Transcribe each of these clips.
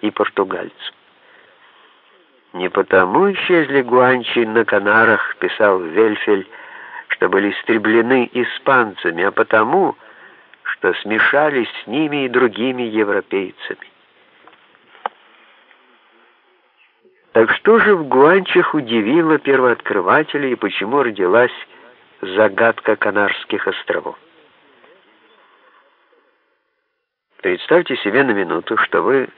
и португальцу. Не потому исчезли гуанчи на Канарах, писал Вельфель, что были истреблены испанцами, а потому, что смешались с ними и другими европейцами. Так что же в Гуанчах удивило первооткрывателей и почему родилась загадка Канарских островов? Представьте себе на минуту, что вы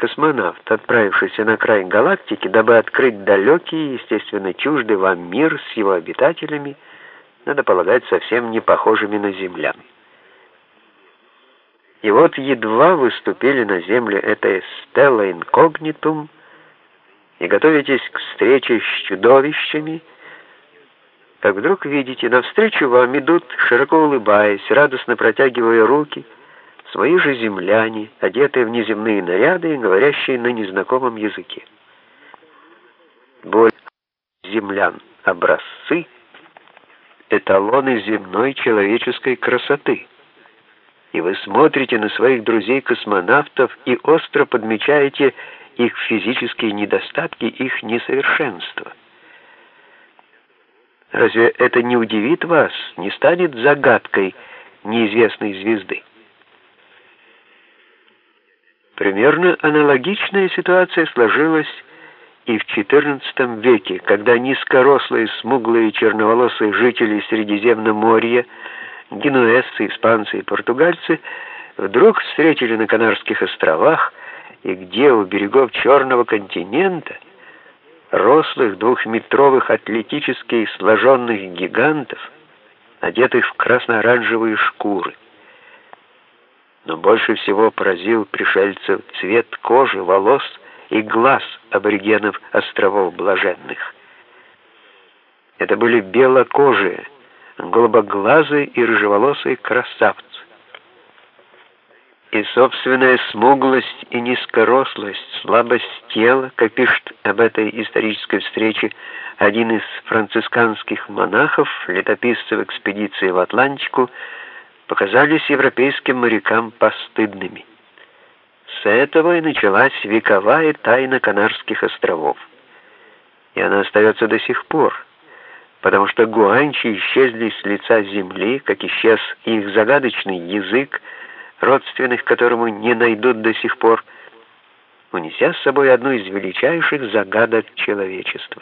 космонавт, отправившийся на край галактики, дабы открыть далекий, естественно, чуждый вам мир с его обитателями, надо полагать, совсем не похожими на землян. И вот едва выступили на Земле этой стелла инкогнитум и готовитесь к встрече с чудовищами, как вдруг видите, навстречу вам идут, широко улыбаясь, радостно протягивая руки, свои же земляне, одетые в неземные наряды и говорящие на незнакомом языке. Боль землян образцы эталоны земной человеческой красоты. И вы смотрите на своих друзей-космонавтов и остро подмечаете их физические недостатки, их несовершенство. Разве это не удивит вас, не станет загадкой неизвестной звезды? Примерно аналогичная ситуация сложилась и в XIV веке, когда низкорослые, смуглые, черноволосые жители Средиземноморья, генуэзцы, испанцы и португальцы вдруг встретили на Канарских островах и где у берегов Черного континента рослых двухметровых атлетически сложенных гигантов, одетых в красно-оранжевые шкуры. Но больше всего поразил пришельцев цвет кожи, волос и глаз аборигенов островов Блаженных. Это были белокожие, голубоглазые и рыжеволосые красавцы. И собственная смуглость и низкорослость, слабость тела, как пишет об этой исторической встрече один из францисканских монахов, летописцев экспедиции в Атлантику, показались европейским морякам постыдными. С этого и началась вековая тайна Канарских островов. И она остается до сих пор, потому что гуанчи исчезли с лица земли, как исчез их загадочный язык, родственных которому не найдут до сих пор, унеся с собой одну из величайших загадок человечества.